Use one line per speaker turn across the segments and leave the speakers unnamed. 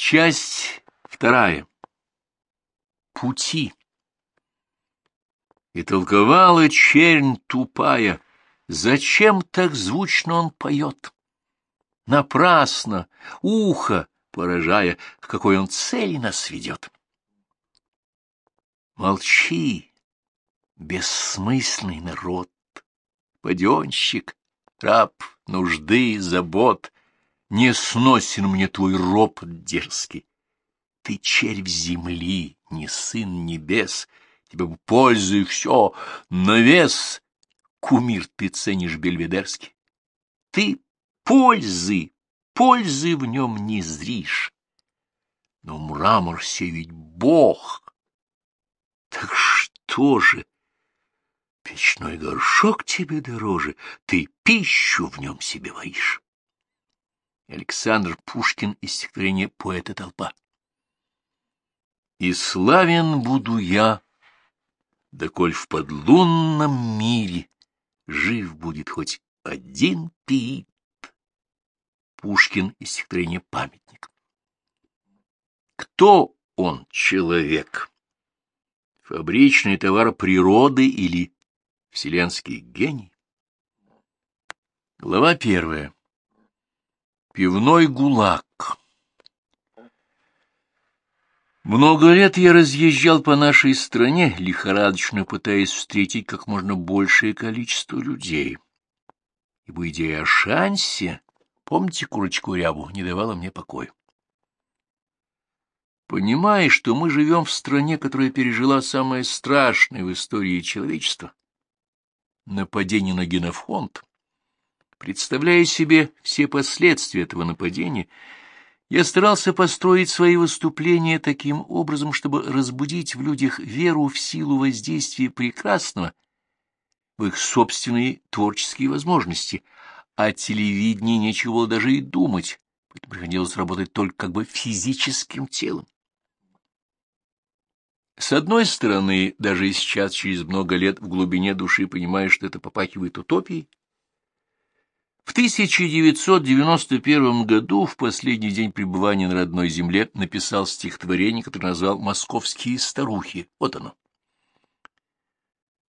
Часть вторая. Пути. И толковала чернь тупая, зачем так звучно он поет? Напрасно, ухо поражая, к какой он цели нас ведет. Молчи, бессмысленный народ, паденщик, раб нужды, забот, не сносен мне твой ропот дерзкий. Ты червь земли, не сын небес, тебе бы пользуй все, на вес, кумир ты ценишь бельведерский. Ты пользы, пользы в нем не зришь. Но мрамор сей ведь бог. Так что же? Печной горшок тебе дороже, ты пищу в нем себе воишь. Александр Пушкин из стихотворения «Поэта толпа». И славен буду я, доколь в подлунном мире жив будет хоть один пиит. Пушкин из стихотворения «Памятник». Кто он, человек? Фабричный товар природы или вселенский гений? Глава первая. Пивной гулаг. Много лет я разъезжал по нашей стране, лихорадочно пытаясь встретить как можно большее количество людей. Ибо идея о шансе, помните курочку рябу, не давала мне покоя. Понимая, что мы живем в стране, которая пережила самое страшное в истории человечества — нападение на генофонд, Представляя себе все последствия этого нападения, я старался построить свои выступления таким образом, чтобы разбудить в людях веру в силу воздействия прекрасного, в их собственные творческие возможности. О телевидении нечего было даже и думать, поэтому приходилось работать только как бы физическим телом. С одной стороны, даже сейчас, через много лет, в глубине души понимаешь, что это попахивает утопией, в 1991 году, в последний день пребывания на родной земле, написал стихотворение, которое назвал «Московские старухи». Вот оно.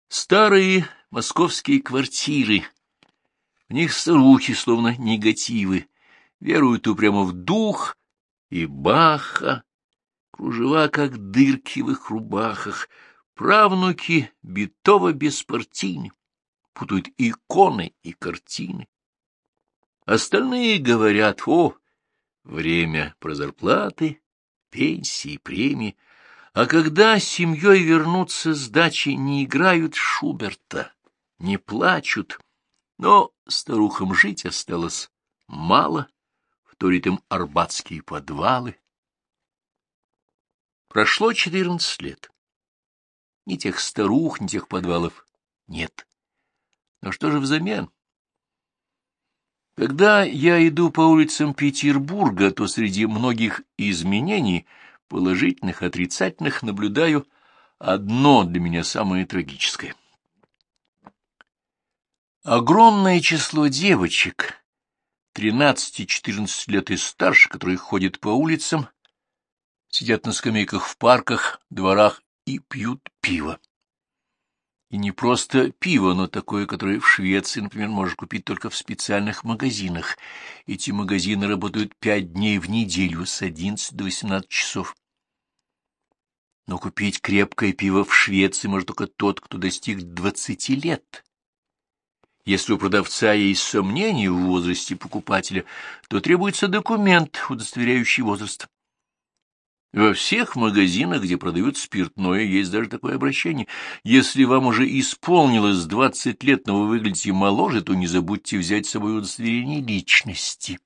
Старые московские квартиры. В них старухи, словно негативы, веруют упрямо в дух и баха, кружева, как дырки в их рубахах, правнуки битого беспартийны, путают иконы и картины. Остальные говорят, о, время про зарплаты, пенсии, премии, а когда семьей вернутся с дачи, не играют Шуберта, не плачут, но старухам жить осталось мало, вторит им арбатские подвалы. Прошло четырнадцать лет. Ни тех старух, ни тех подвалов нет. Но что же взамен? Когда я иду по улицам Петербурга, то среди многих изменений, положительных, отрицательных, наблюдаю одно для меня самое трагическое. Огромное число девочек, 13-14 лет и старше, которые ходят по улицам, сидят на скамейках в парках, дворах и пьют пиво. И не просто пиво, но такое, которое в Швеции, например, можно купить только в специальных магазинах. Эти магазины работают пять дней в неделю с 11 до 18 часов. Но купить крепкое пиво в Швеции может только тот, кто достиг 20 лет. Если у продавца есть сомнения в возрасте покупателя, то требуется документ, удостоверяющий возраст. Во всех магазинах, где продают спиртное, есть даже такое обращение. Если вам уже исполнилось двадцать лет, но вы выглядите моложе, то не забудьте взять с собой удостоверение личности.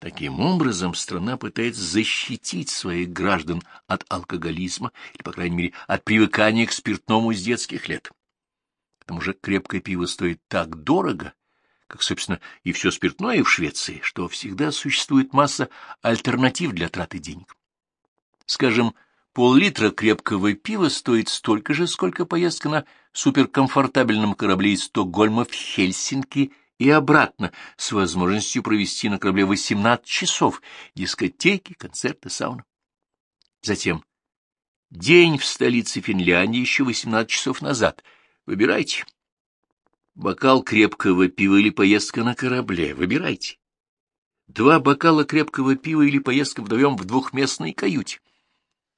Таким образом, страна пытается защитить своих граждан от алкоголизма или, по крайней мере, от привыкания к спиртному с детских лет. К тому же крепкое пиво стоит так дорого, как, собственно, и все спиртное в Швеции, что всегда существует масса альтернатив для траты денег. Скажем, пол-литра крепкого пива стоит столько же, сколько поездка на суперкомфортабельном корабле из Стокгольма в Хельсинки и обратно, с возможностью провести на корабле 18 часов, дискотеки, концерты, сауна. Затем день в столице Финляндии еще 18 часов назад. Выбирайте. Бокал крепкого пива или поездка на корабле. Выбирайте. Два бокала крепкого пива или поездка вдвоем в двухместной каюте.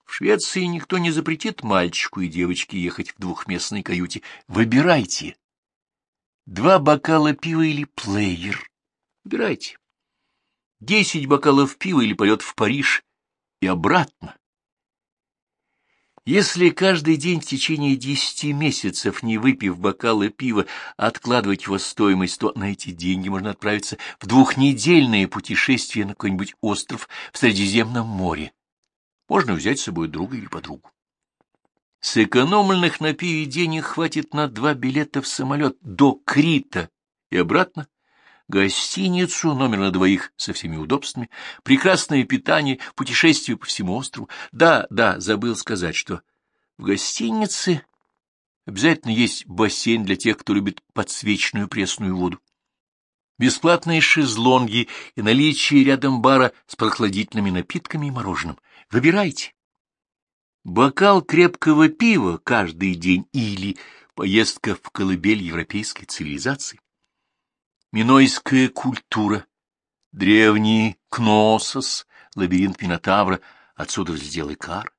В Швеции никто не запретит мальчику и девочке ехать в двухместной каюте. Выбирайте. Два бокала пива или плеер. Выбирайте. Десять бокалов пива или полет в Париж и обратно. Если каждый день в течение десяти месяцев, не выпив бокала пива, откладывать его стоимость, то на эти деньги можно отправиться в двухнедельное путешествие на какой-нибудь остров в Средиземном море. Можно взять с собой друга или подругу. Сэкономленных на пиве денег хватит на два билета в самолет до Крита и обратно, гостиницу, номер на двоих со всеми удобствами, прекрасное питание, путешествие по всему острову. Да, да, забыл сказать, что в гостинице обязательно есть бассейн для тех, кто любит подсвеченную пресную воду. Бесплатные шезлонги и наличие рядом бара с прохладительными напитками и мороженым. Выбирайте. Бокал крепкого пива каждый день или поездка в колыбель европейской цивилизации. Минойская культура, древний Кносос, лабиринт Минотавра, отсюда взлетел Икар.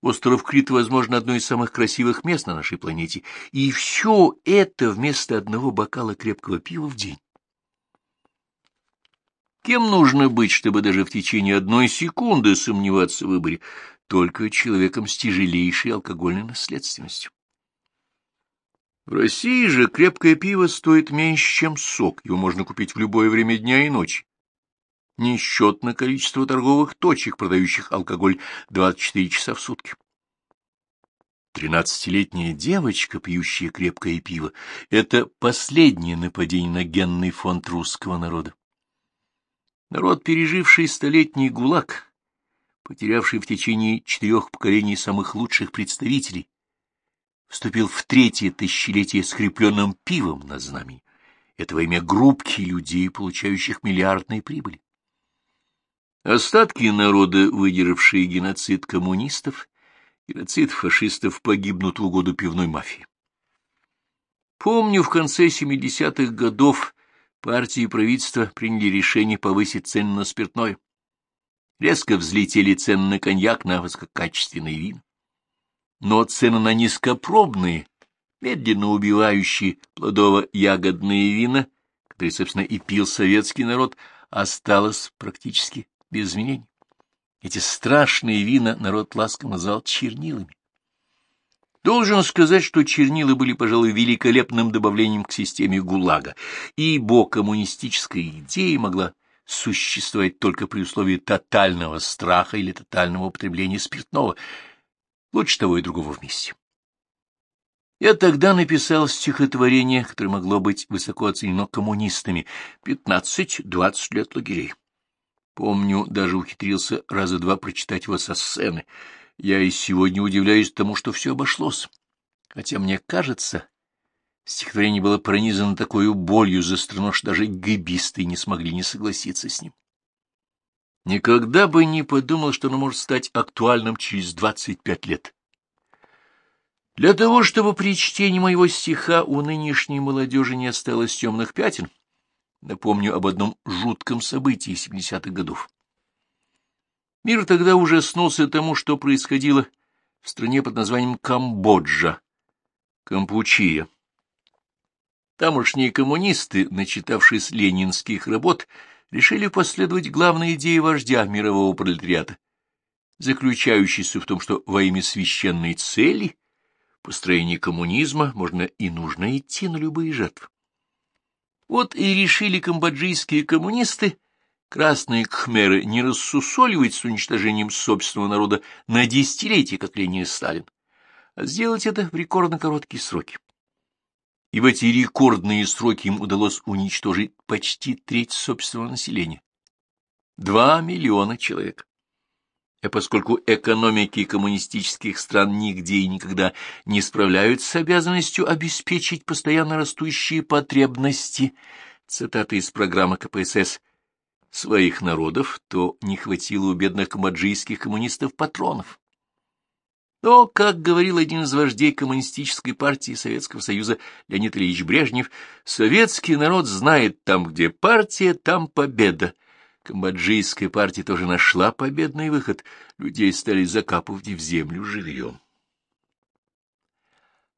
Остров Крит, возможно, одно из самых красивых мест на нашей планете, и все это вместо одного бокала крепкого пива в день. Кем нужно быть, чтобы даже в течение одной секунды сомневаться в выборе? только человеком с тяжелейшей алкогольной наследственностью. В России же крепкое пиво стоит меньше, чем сок, его можно купить в любое время дня и ночи. Несчетно количество торговых точек, продающих алкоголь 24 часа в сутки. Тринадцатилетняя девочка, пьющая крепкое пиво, — это последнее нападение на генный фонд русского народа. Народ, переживший столетний гулаг, потерявший в течение четырех поколений самых лучших представителей, вступил в третье тысячелетие скрепленным пивом на знамени. Это во имя группки людей, получающих миллиардные прибыли. Остатки народа, выдержавшие геноцид коммунистов, геноцид фашистов, погибнут в угоду пивной мафии. Помню, в конце 70-х годов партии и правительство приняли решение повысить цены на спиртное. Резко взлетели цены на коньяк, на высококачественные вина. Но цены на низкопробные, медленно убивающие плодово-ягодные вина, которые, собственно, и пил советский народ, осталось практически без изменений. Эти страшные вина народ ласково назвал чернилами. Должен сказать, что чернила были, пожалуй, великолепным добавлением к системе ГУЛАГа, ибо коммунистическая идея могла существовать только при условии тотального страха или тотального употребления спиртного. Лучше того и другого вместе. Я тогда написал стихотворение, которое могло быть высоко оценено коммунистами. Пятнадцать-двадцать лет лагерей. Помню, даже ухитрился раза два прочитать его со сцены. Я и сегодня удивляюсь тому, что все обошлось. Хотя мне кажется, Стихотворение было пронизано такой болью за страну, что даже гибисты не смогли не согласиться с ним. Никогда бы не подумал, что оно может стать актуальным через двадцать пять лет. Для того, чтобы при чтении моего стиха у нынешней молодежи не осталось темных пятен, напомню об одном жутком событии семидесятых годов. Мир тогда ужаснулся тому, что происходило в стране под названием Камбоджа, Кампучия. Тамошние коммунисты, начитавшись ленинских работ, решили последовать главной идее вождя мирового пролетариата, заключающейся в том, что во имя священной цели, построения коммунизма, можно и нужно идти на любые жертвы. Вот и решили камбоджийские коммунисты, красные кхмеры, не рассусоливать с уничтожением собственного народа на десятилетие, как Ленин и Сталин, а сделать это в рекордно короткие сроки и в эти рекордные сроки им удалось уничтожить почти треть собственного населения. Два миллиона человек. А поскольку экономики коммунистических стран нигде и никогда не справляются с обязанностью обеспечить постоянно растущие потребности, цитата из программы КПСС, своих народов, то не хватило у бедных камбоджийских коммунистов патронов. Но, как говорил один из вождей коммунистической партии Советского Союза Леонид Ильич Брежнев, советский народ знает, там, где партия, там победа. Камбоджийская партия тоже нашла победный выход, людей стали закапывать в землю живьем.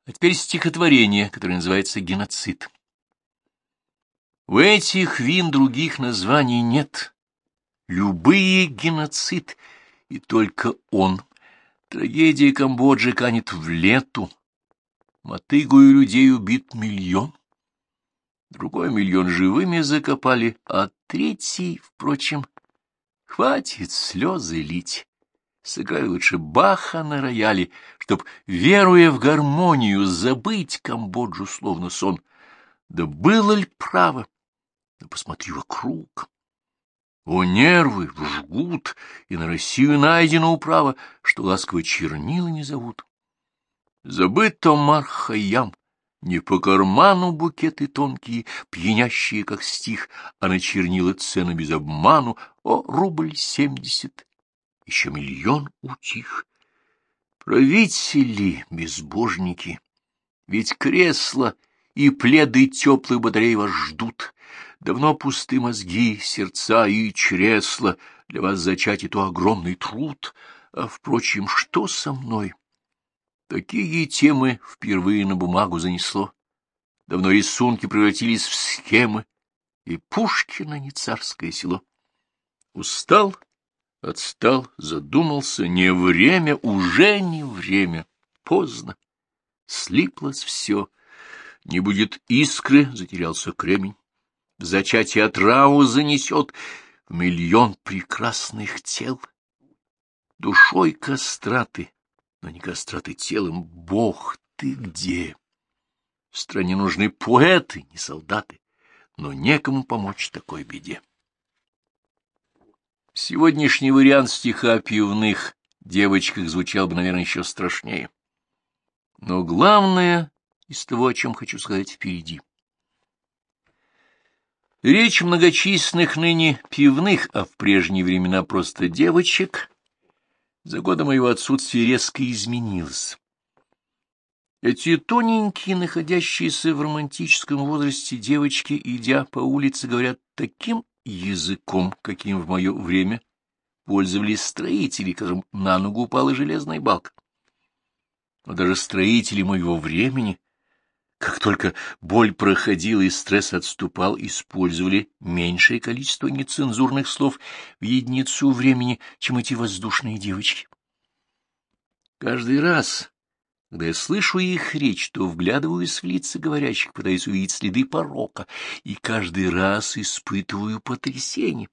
А теперь стихотворение, которое называется «Геноцид». У этих вин других названий нет. Любые геноцид, и только он. Трагедия Камбоджи канет в лету. Мотыгую людей убит миллион. Другой миллион живыми закопали, а третий, впрочем, хватит слезы лить. Сыграй лучше Баха на рояле, чтоб, веруя в гармонию, забыть Камбоджу словно сон. Да было ли право? Да посмотри вокруг. О, нервы жгут, и на Россию найдено управа, что ласково чернила не зовут. Забыт Омар Хайям, не по карману букеты тонкие, пьянящие, как стих, а на чернила цены без обману, о, рубль семьдесят, еще миллион утих. Правители, безбожники, ведь кресла и пледы теплых батарей вас ждут, Давно пусты мозги, сердца и чресла, для вас зачать и то огромный труд. А, впрочем, что со мной? Такие темы впервые на бумагу занесло. Давно рисунки превратились в схемы, и Пушкина не царское село. Устал, отстал, задумался, не время, уже не время, поздно. Слиплось все, не будет искры, затерялся кремень в зачатие отраву занесет в миллион прекрасных тел. Душой кастраты, но не кастраты телом, Бог ты где? В стране нужны поэты, не солдаты, но некому помочь такой беде. Сегодняшний вариант стиха о пивных девочках звучал бы, наверное, еще страшнее. Но главное из того, о чем хочу сказать впереди. Речь многочисленных ныне пивных, а в прежние времена просто девочек, за годы моего отсутствия резко изменилась. Эти тоненькие, находящиеся в романтическом возрасте девочки, идя по улице, говорят таким языком, каким в мое время пользовались строители, которым на ногу упала железная балка. Но даже строители моего времени как только боль проходила и стресс отступал, использовали меньшее количество нецензурных слов в единицу времени, чем эти воздушные девочки. Каждый раз, когда я слышу их речь, то вглядываюсь в лица говорящих, пытаясь увидеть следы порока, и каждый раз испытываю потрясение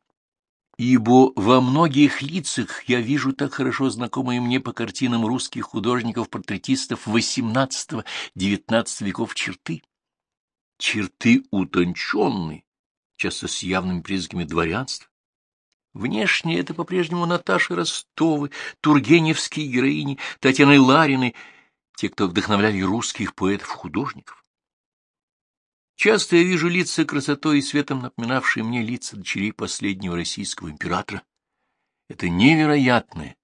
ибо во многих лицах я вижу так хорошо знакомые мне по картинам русских художников-портретистов XVIII-XIX веков черты. Черты утонченные, часто с явными признаками дворянства. Внешне это по-прежнему Наташи Ростовы, тургеневские героини, Татьяны Ларины, те, кто вдохновляли русских поэтов-художников. Часто я вижу лица красотой и светом, напоминавшие мне лица дочерей последнего российского императора. Это невероятное,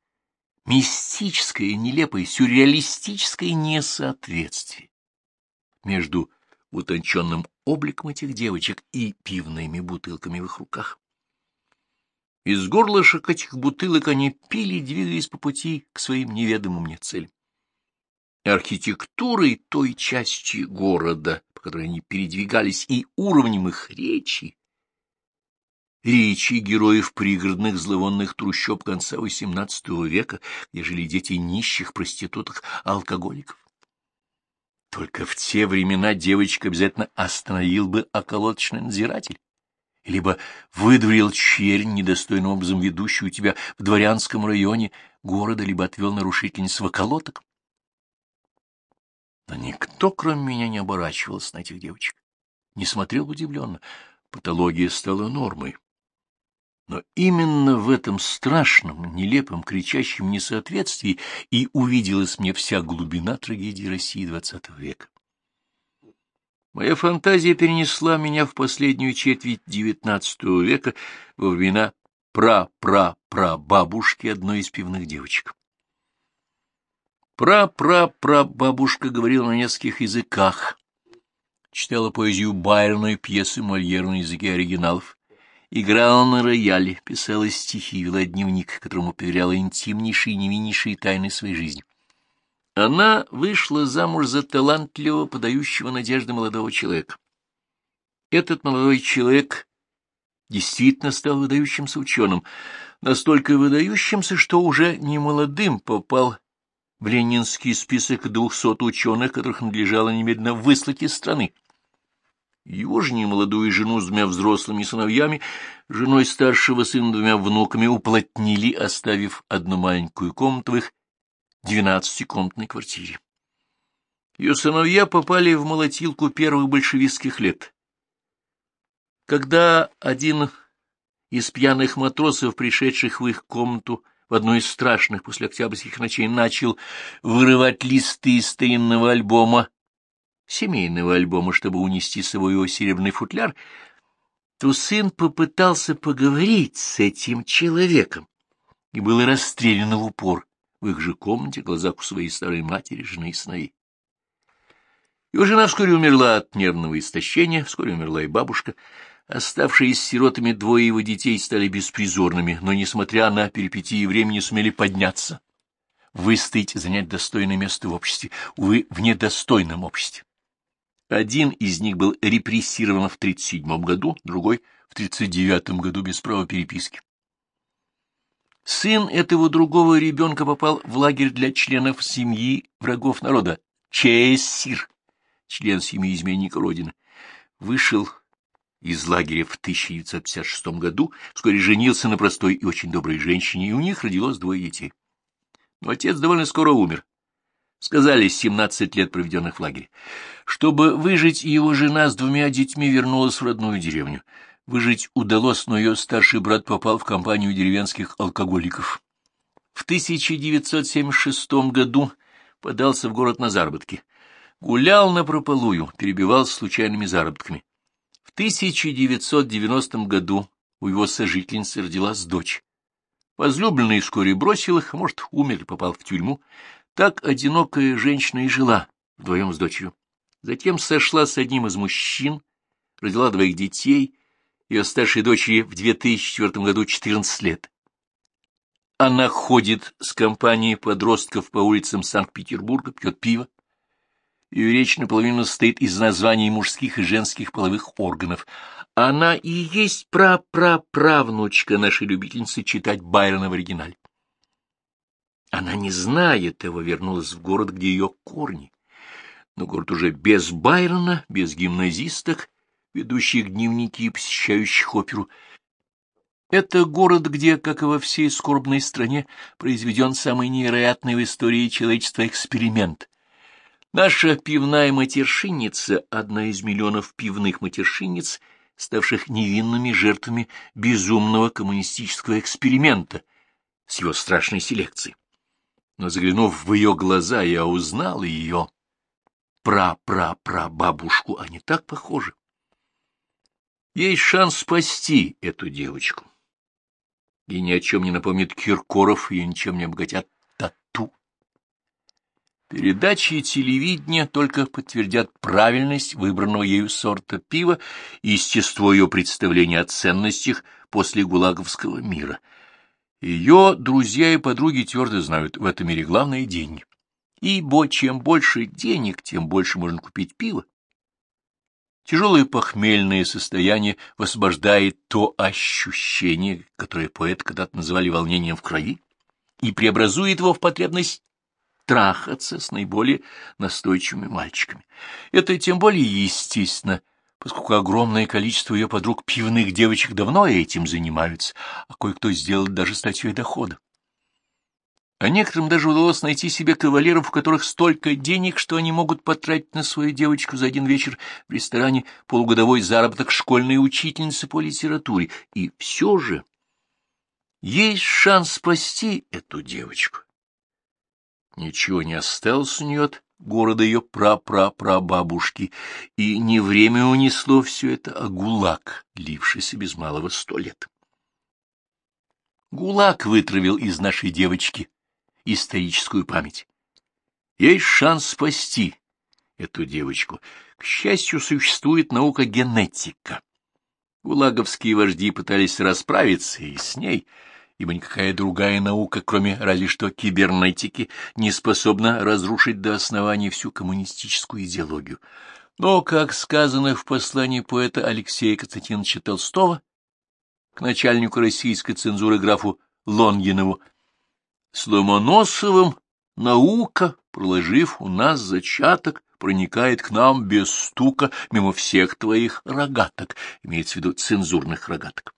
мистическое, нелепое, сюрреалистическое несоответствие между утонченным обликом этих девочек и пивными бутылками в их руках. Из горлышек этих бутылок они пили, двигаясь по пути к своим неведомым мне целям. Архитектурой той части города, по которой они передвигались, и уровнем их речи, речи героев пригородных зловонных трущоб конца XVIII века, где жили дети нищих проституток, алкоголиков. Только в те времена девочка обязательно остановил бы околоточный надзиратель, либо выдворил чернь, недостойным образом ведущую тебя в дворянском районе города, либо отвел нарушительниц в околоток. Но никто, кроме меня, не оборачивался на этих девочек, не смотрел удивленно. Патология стала нормой. Но именно в этом страшном, нелепом, кричащем несоответствии и увиделась мне вся глубина трагедии России XX века. Моя фантазия перенесла меня в последнюю четверть XIX века во времена пра-пра-пра-бабушки одной из пивных девочек. Пра-пра-пра-бабушка говорила на нескольких языках, читала поэзию Байрона и пьесы Мольера на языке оригиналов, играла на рояле, писала стихи, вела дневник, которому поверяла интимнейшие и невиннейшие тайны своей жизни. Она вышла замуж за талантливого, подающего надежды молодого человека. Этот молодой человек действительно стал выдающимся ученым, настолько выдающимся, что уже не молодым попал в ленинский список двухсот ученых, которых надлежало немедленно выслать из страны. Его же немолодую жену с двумя взрослыми сыновьями, женой старшего сына двумя внуками уплотнили, оставив одну маленькую комнату в их двенадцатикомнатной квартире. Ее сыновья попали в молотилку первых большевистских лет. Когда один из пьяных матросов, пришедших в их комнату в одну из страшных после октябрьских ночей, начал вырывать листы из старинного альбома, семейного альбома, чтобы унести с собой его серебряный футляр, то сын попытался поговорить с этим человеком и был расстрелян в упор в их же комнате, глазах у своей старой матери, жены и сыновей. Его жена вскоре умерла от нервного истощения, вскоре умерла и бабушка. Оставшиеся сиротами двое его детей стали беспризорными, но, несмотря на перипетии времени, сумели подняться, выстоять, занять достойное место в обществе, увы, в недостойном обществе. Один из них был репрессирован в 1937 году, другой — в 1939 году без права переписки. Сын этого другого ребенка попал в лагерь для членов семьи врагов народа, Чессир, член семьи изменника Родины. Вышел из лагеря в 1956 году, вскоре женился на простой и очень доброй женщине, и у них родилось двое детей. Но отец довольно скоро умер. Сказались 17 лет, проведенных в лагере. Чтобы выжить, его жена с двумя детьми вернулась в родную деревню. Выжить удалось, но ее старший брат попал в компанию деревенских алкоголиков. В 1976 году подался в город на заработки. Гулял на прополую, перебивался случайными заработками. В 1990 году у его сожительницы родилась дочь. Возлюбленный вскоре бросил их, может, умер и попал в тюрьму. Так одинокая женщина и жила вдвоем с дочерью. Затем сошла с одним из мужчин, родила двоих детей ее старшей дочери в 2004 году 14 лет. Она ходит с компанией подростков по улицам Санкт-Петербурга, пьет пиво. Ее речь наполовину состоит из названий мужских и женских половых органов. Она и есть прапраправнучка нашей любительницы читать Байрона в оригинале. Она не знает его, вернулась в город, где ее корни. Но город уже без Байрона, без гимназисток, ведущих дневники и посещающих оперу. Это город, где, как и во всей скорбной стране, произведен самый невероятный в истории человечества эксперимент. Наша пивная матершинница — одна из миллионов пивных матершинниц, ставших невинными жертвами безумного коммунистического эксперимента с его страшной селекцией. Но заглянув в ее глаза, я узнал ее пра-пра-пра-бабушку, они так похожи. Есть шанс спасти эту девочку. И ни о чем не напомнит Киркоров, и ничем не обогатят. Передачи телевидения только подтвердят правильность выбранного ею сорта пива и естество ее представления о ценностях после гулаговского мира. Ее друзья и подруги твердо знают, в этом мире главное — деньги. Ибо чем больше денег, тем больше можно купить пиво. Тяжелое похмельное состояние высвобождает то ощущение, которое поэт когда-то называли волнением в крови, и преобразует его в потребность трахаться с наиболее настойчивыми мальчиками. Это тем более естественно, поскольку огромное количество ее подруг пивных девочек давно этим занимаются, а кое-кто сделал даже статьей дохода. А некоторым даже удалось найти себе кавалеров, у которых столько денег, что они могут потратить на свою девочку за один вечер в ресторане полугодовой заработок школьной учительницы по литературе. И все же Есть шанс спасти эту девочку. Ничего не осталось у нее от города ее прапрапрабабушки, и не время унесло все это, а гулаг, лившийся без малого сто лет. ГУЛАГ вытравил из нашей девочки историческую память. Есть шанс спасти эту девочку. К счастью, существует наука генетика. ГУЛАГовские вожди пытались расправиться и с ней, ибо никакая другая наука, кроме разве что кибернетики, не способна разрушить до основания всю коммунистическую идеологию. Но, как сказано в послании поэта Алексея Константиновича Толстого, к начальнику российской цензуры графу Лонгинову. С Ломоносовым наука, проложив у нас зачаток, проникает к нам без стука мимо всех твоих рогаток, имеется в виду цензурных рогаток.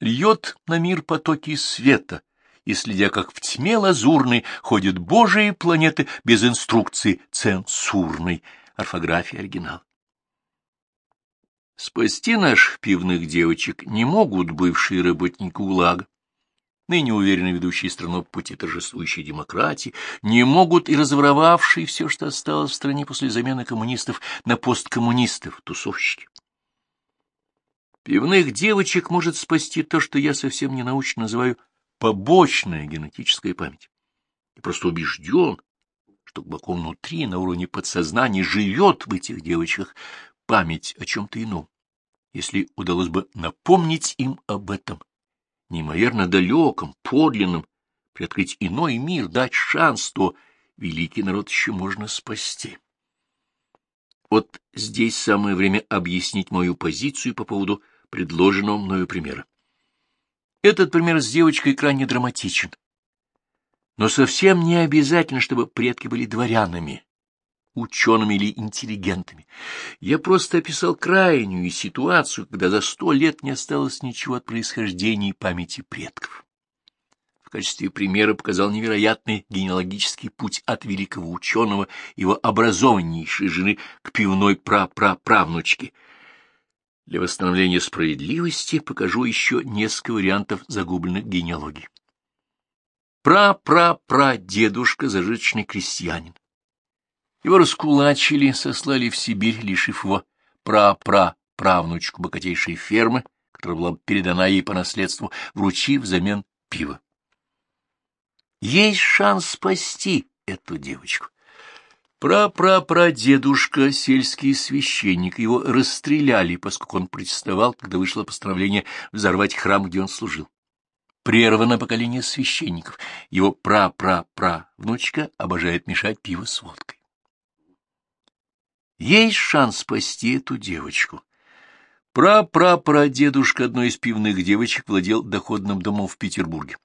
Льет на мир потоки света, и, следя как в тьме лазурной, ходят божьи планеты без инструкции цензурной. Орфография оригинал. Спасти наших пивных девочек не могут бывшие работники УЛАГа, ныне уверенно ведущие страну по пути торжествующей демократии, не могут и разворовавшие все, что осталось в стране после замены коммунистов на посткоммунистов, тусовщики. Пивных девочек может спасти то, что я совсем не научно называю побочная генетическая память. Я просто убежден, что глубоко внутри, на уровне подсознания, живет в этих девочках память о чем-то ином, если удалось бы напомнить им об этом, неимоверно далеком, подлинном, приоткрыть иной мир, дать шанс, то великий народ еще можно спасти. Вот здесь самое время объяснить мою позицию по поводу предложенного мною примера. Этот пример с девочкой крайне драматичен. Но совсем не обязательно, чтобы предки были дворянами, учеными или интеллигентами. Я просто описал крайнюю ситуацию, когда за сто лет не осталось ничего от происхождения и памяти предков. В качестве примера показал невероятный генеалогический путь от великого ученого, его образованнейшей жены, к пивной прапраправнучке. Для восстановления справедливости покажу еще несколько вариантов загубленных генеалогий. Пра-пра-пра-дедушка зажиточный крестьянин. Его раскулачили, сослали в Сибирь, лишив его пра-пра-правнучку богатейшей фермы, которая была передана ей по наследству, вручив взамен пива. Есть шанс спасти эту девочку. Пра-пра-прадедушка, сельский священник, его расстреляли, поскольку он протестовал, когда вышло постановление взорвать храм, где он служил. Прервано поколение священников. Его пра-пра-пра-внучка обожает мешать пиво с водкой. Есть шанс спасти эту девочку. Пра-пра-прадедушка одной из пивных девочек владел доходным домом в Петербурге.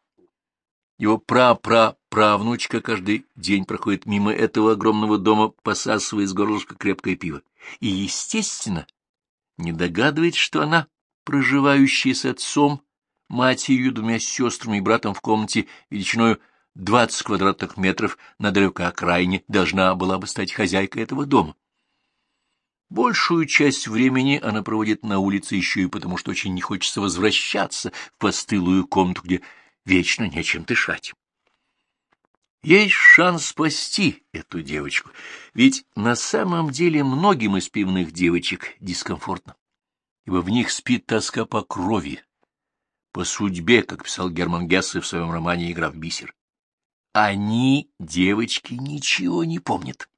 Его пра-пра-правнучка каждый день проходит мимо этого огромного дома, посасывая из горлышка крепкое пиво. И, естественно, не догадывается, что она, проживающая с отцом, матерью, двумя сестрами и братом в комнате величиною 20 квадратных метров на далекой окраине, должна была бы стать хозяйкой этого дома. Большую часть времени она проводит на улице еще и потому, что очень не хочется возвращаться в постылую комнату, где вечно нечем дышать. Есть шанс спасти эту девочку, ведь на самом деле многим из пивных девочек дискомфортно, ибо в них спит тоска по крови, по судьбе, как писал Герман Гессе в своем романе «Игра в бисер». Они, девочки, ничего не помнят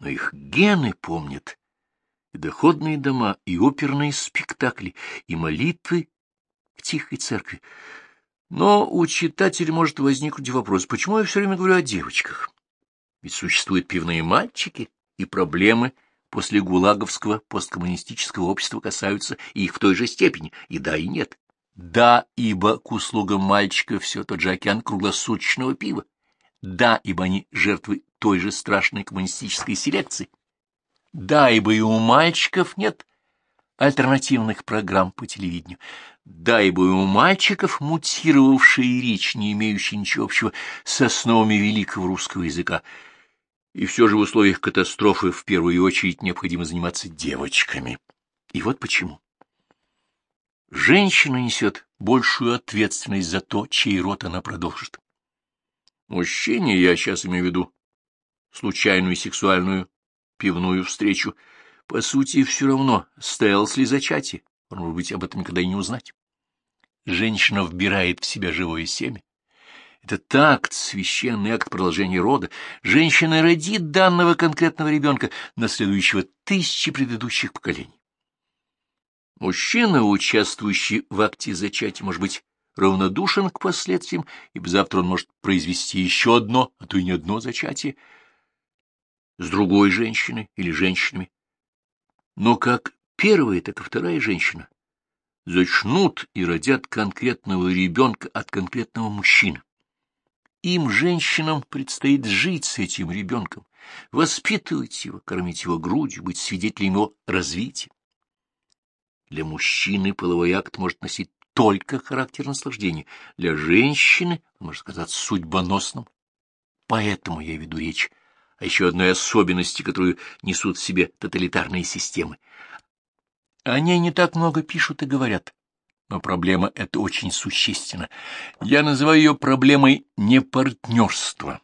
но их гены помнят. И доходные дома, и оперные спектакли, и молитвы в тихой церкви. Но у читателя может возникнуть вопрос, почему я все время говорю о девочках? Ведь существуют пивные мальчики, и проблемы после гулаговского посткоммунистического общества касаются их в той же степени, и да, и нет. Да, ибо к услугам мальчика все тот же океан круглосуточного пива. Да, ибо они жертвы той же страшной коммунистической селекции. Да, ибо и у мальчиков нет альтернативных программ по телевидению. Да, ибо и у мальчиков мутировавшая речь, не имеющая ничего общего с основами великого русского языка. И все же в условиях катастрофы в первую очередь необходимо заниматься девочками. И вот почему. женщина несет большую ответственность за то, чей род она продолжит. Мужчине, я сейчас имею в виду случайную сексуальную пивную встречу, по сути, все равно, стоялось ли зачатие, он, может быть, об этом никогда и не узнать. Женщина вбирает в себя живое семя. Это такт, священный акт продолжения рода. Женщина родит данного конкретного ребенка, наследующего тысячи предыдущих поколений. Мужчина, участвующий в акте зачатия, может быть равнодушен к последствиям, ибо завтра он может произвести еще одно, а то и не одно зачатие с другой женщиной или женщинами. Но как первая, так и вторая женщина зачнут и родят конкретного ребенка от конкретного мужчины. Им, женщинам, предстоит жить с этим ребенком, воспитывать его, кормить его грудью, быть свидетелем его развития. Для мужчины половой акт может носить только характер наслаждения, для женщины он может казаться судьбоносным. Поэтому я веду речь о еще одной особенности, которую несут в себе тоталитарные системы. О ней не так много пишут и говорят, но проблема эта очень существенна. Я называю ее проблемой непартнерства.